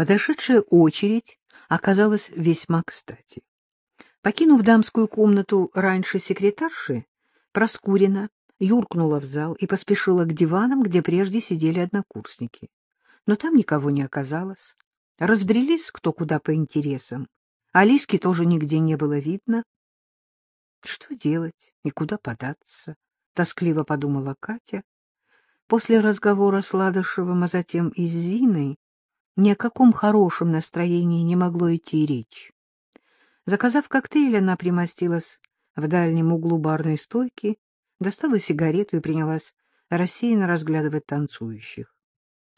Подошедшая очередь оказалась весьма кстати. Покинув дамскую комнату раньше секретарши, Проскурина юркнула в зал и поспешила к диванам, где прежде сидели однокурсники. Но там никого не оказалось. Разбрелись кто куда по интересам. Алиски тоже нигде не было видно. Что делать и куда податься? — тоскливо подумала Катя. После разговора с Ладышевым, а затем и с Зиной, ни о каком хорошем настроении не могло идти речь. Заказав коктейль, она примостилась в дальнем углу барной стойки, достала сигарету и принялась рассеянно разглядывать танцующих.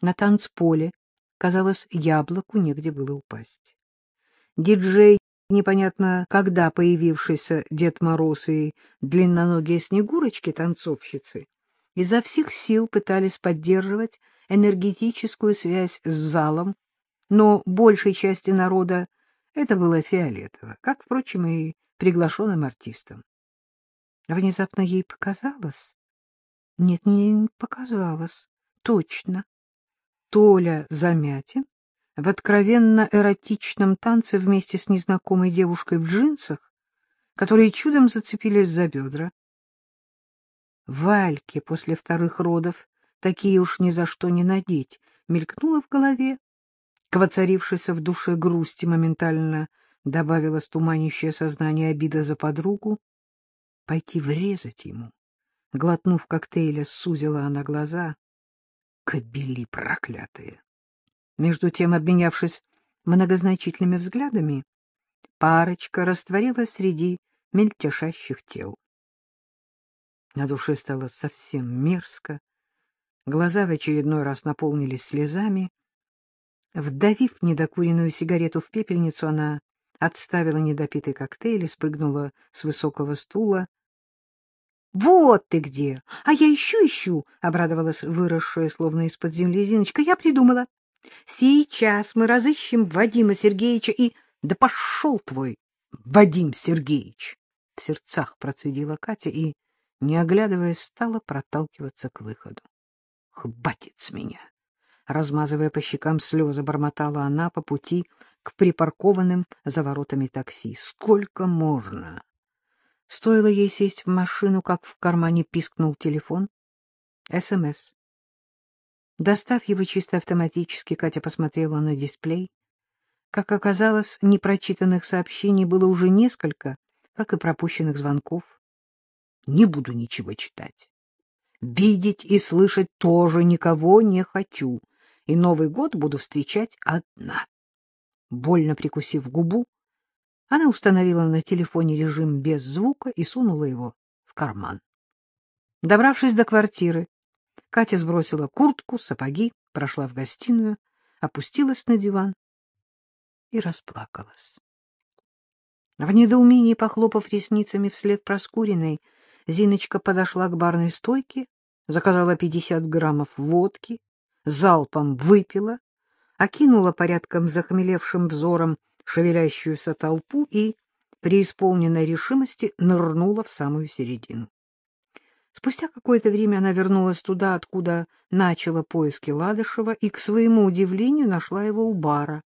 На танцполе, казалось, яблоку негде было упасть. Диджей, непонятно когда появившийся Дед Мороз и длинноногие снегурочки-танцовщицы, изо всех сил пытались поддерживать энергетическую связь с залом, но большей части народа это было фиолетово, как, впрочем, и приглашенным артистам. Внезапно ей показалось... Нет, не показалось. Точно. Толя Замятин в откровенно эротичном танце вместе с незнакомой девушкой в джинсах, которые чудом зацепились за бедра. Вальке после вторых родов такие уж ни за что не надеть, мелькнуло в голове. К воцарившейся в душе грусти моментально добавилось туманящее сознание обида за подругу. Пойти врезать ему. Глотнув коктейля, сузила она глаза. Кобели проклятые! Между тем, обменявшись многозначительными взглядами, парочка растворилась среди мельтешащих тел. На душе стало совсем мерзко. Глаза в очередной раз наполнились слезами. Вдавив недокуренную сигарету в пепельницу, она отставила недопитый коктейль и спрыгнула с высокого стула. — Вот ты где! А я ищу-ищу! — обрадовалась выросшая, словно из-под земли Зиночка. — Я придумала. Сейчас мы разыщем Вадима Сергеевича и... Да пошел твой Вадим Сергеевич! В сердцах процедила Катя и не оглядываясь, стала проталкиваться к выходу. — Хватит с меня! Размазывая по щекам слезы, бормотала она по пути к припаркованным за воротами такси. — Сколько можно? Стоило ей сесть в машину, как в кармане пискнул телефон. СМС. Достав его чисто автоматически, Катя посмотрела на дисплей. Как оказалось, непрочитанных сообщений было уже несколько, как и пропущенных звонков не буду ничего читать. Видеть и слышать тоже никого не хочу, и Новый год буду встречать одна. Больно прикусив губу, она установила на телефоне режим без звука и сунула его в карман. Добравшись до квартиры, Катя сбросила куртку, сапоги, прошла в гостиную, опустилась на диван и расплакалась. В недоумении, похлопав ресницами вслед Проскуриной, Зиночка подошла к барной стойке, заказала пятьдесят граммов водки, залпом выпила, окинула порядком захмелевшим взором шевелящуюся толпу и, при исполненной решимости, нырнула в самую середину. Спустя какое-то время она вернулась туда, откуда начала поиски Ладышева, и, к своему удивлению, нашла его у бара,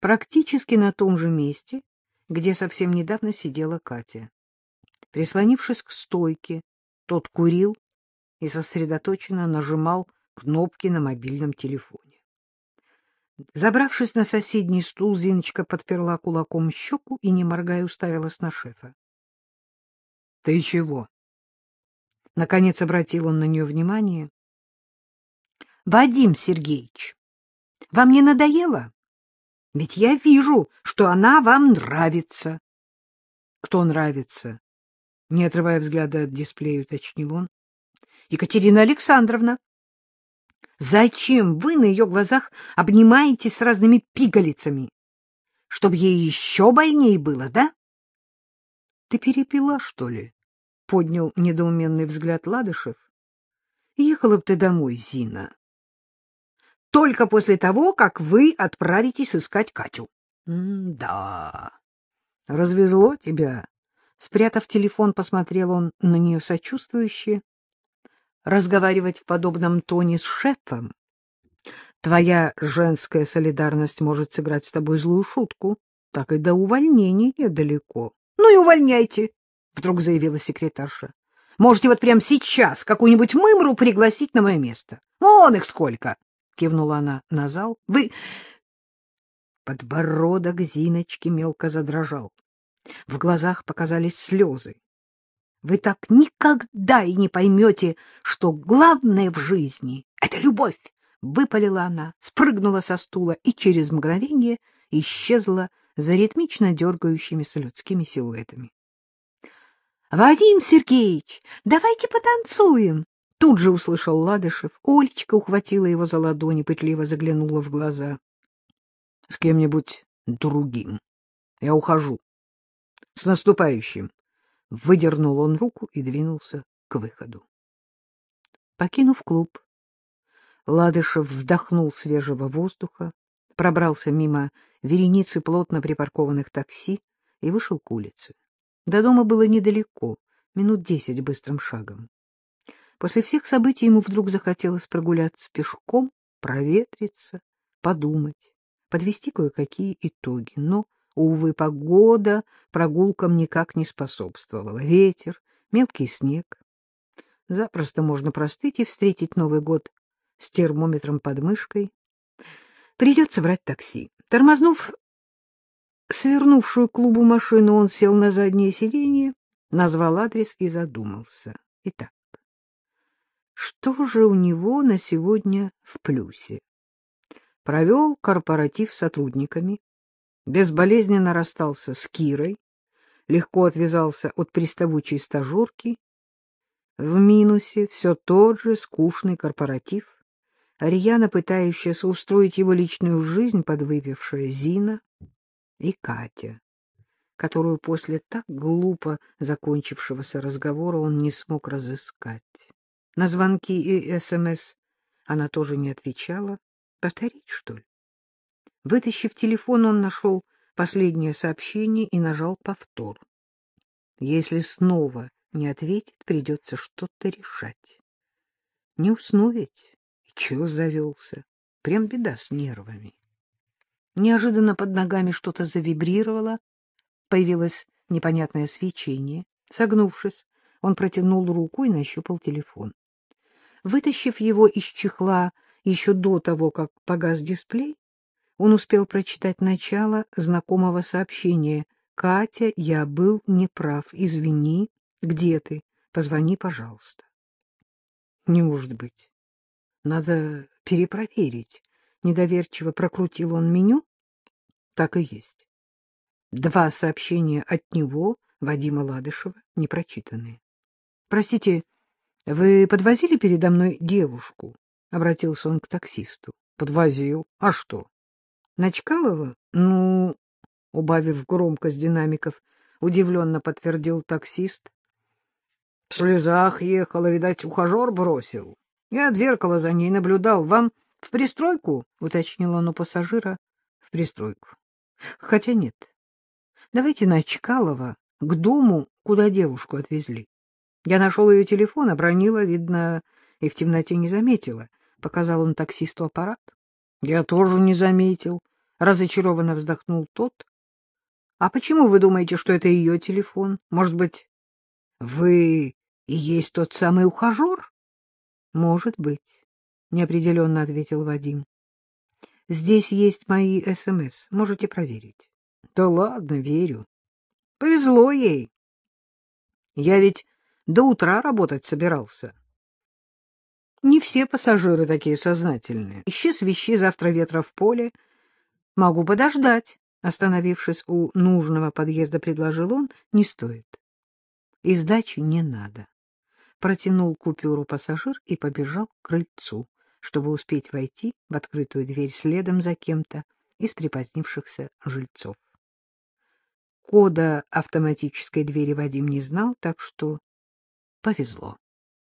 практически на том же месте, где совсем недавно сидела Катя. Прислонившись к стойке, тот курил и сосредоточенно нажимал кнопки на мобильном телефоне. Забравшись на соседний стул, Зиночка подперла кулаком щеку и, не моргая, уставилась на шефа. — Ты чего? Наконец обратил он на нее внимание. — Вадим Сергеевич, вам не надоело? Ведь я вижу, что она вам нравится. — Кто нравится? Не отрывая взгляда от дисплея, уточнил он. — Екатерина Александровна, зачем вы на ее глазах обнимаетесь с разными пигалицами? Чтобы ей еще больнее было, да? — Ты перепила, что ли? — поднял недоуменный взгляд Ладышев. — Ехала бы ты домой, Зина. — Только после того, как вы отправитесь искать Катю. — Да, развезло тебя Спрятав телефон, посмотрел он на нее сочувствующе. Разговаривать в подобном тоне с шефом Твоя женская солидарность может сыграть с тобой злую шутку. Так и до увольнения недалеко. — Ну и увольняйте, — вдруг заявила секретарша. — Можете вот прямо сейчас какую-нибудь мымру пригласить на мое место. Вон их сколько! — кивнула она на зал. — Вы... Подбородок Зиночки мелко задрожал. В глазах показались слезы. Вы так никогда и не поймете, что главное в жизни — это любовь! — выпалила она, спрыгнула со стула и через мгновение исчезла за ритмично дергающимися людскими силуэтами. — Вадим Сергеевич, давайте потанцуем! Тут же услышал Ладышев. Олечка ухватила его за ладони, пытливо заглянула в глаза. — С кем-нибудь другим. Я ухожу. С наступающим. Выдернул он руку и двинулся к выходу. Покинув клуб, Ладышев вдохнул свежего воздуха, пробрался мимо вереницы плотно припаркованных такси и вышел к улице. До дома было недалеко, минут десять быстрым шагом. После всех событий ему вдруг захотелось прогуляться пешком, проветриться, подумать, подвести кое-какие итоги. Но, увы, погода прогулкам никак не способствовала. Ветер, мелкий снег. Запросто можно простыть и встретить Новый год с термометром под мышкой. Придется брать такси. Тормознув свернувшую к клубу машину, он сел на заднее сиденье, назвал адрес и задумался. Итак, что же у него на сегодня в плюсе? Провел корпоратив с сотрудниками, безболезненно расстался с Кирой, легко отвязался от приставучей стажерки. В минусе все тот же скучный корпоратив, рьяно пытающаяся устроить его личную жизнь подвыпившая Зина и Катя, которую после так глупо закончившегося разговора он не смог разыскать. На звонки и СМС она тоже не отвечала. Повторить, что ли? Вытащив телефон, он нашел последнее сообщение и нажал повтор. Если снова не ответит, придется что-то решать. Не усну ведь. Чего завелся? Прям беда с нервами. Неожиданно под ногами что-то завибрировало, появилось непонятное свечение. Согнувшись, он протянул руку и нащупал телефон. Вытащив его из чехла еще до того, как погас дисплей, он успел прочитать начало знакомого сообщения. «Катя, я был неправ. Извини. Где ты? Позвони, пожалуйста». «Не может быть. Надо перепроверить. Недоверчиво прокрутил он меню. Так и есть. Два сообщения от него, Вадима Ладышева, непрочитанные. — Простите, вы подвозили передо мной девушку? — обратился он к таксисту. — Подвозил. А что? — Начкалова? Ну, убавив громкость динамиков, удивленно подтвердил таксист. — В слезах ехала, видать, ухажер бросил. Я от зеркала за ней наблюдал. Вам в пристройку? — уточнил он у пассажира. — В пристройку. Хотя нет. Давайте на Чкалова, к дому, куда девушку отвезли. Я нашел ее телефон, обронила, видно, и в темноте не заметила. Показал он таксисту аппарат. Я тоже не заметил. Разочарованно вздохнул тот. — А почему вы думаете, что это ее телефон? Может быть, вы и есть тот самый ухажер? — Может быть, — неопределенно ответил Вадим. — Здесь есть мои СМС. Можете проверить. — Да ладно, верю. Повезло ей. Я ведь до утра работать собирался. Не все пассажиры такие сознательные. Ищи свищи, завтра ветра в поле. Могу подождать. Остановившись у нужного подъезда, предложил он. Не стоит. И сдачи не надо протянул купюру пассажир и побежал к крыльцу, чтобы успеть войти в открытую дверь следом за кем-то из припозднившихся жильцов. Кода автоматической двери Вадим не знал, так что повезло.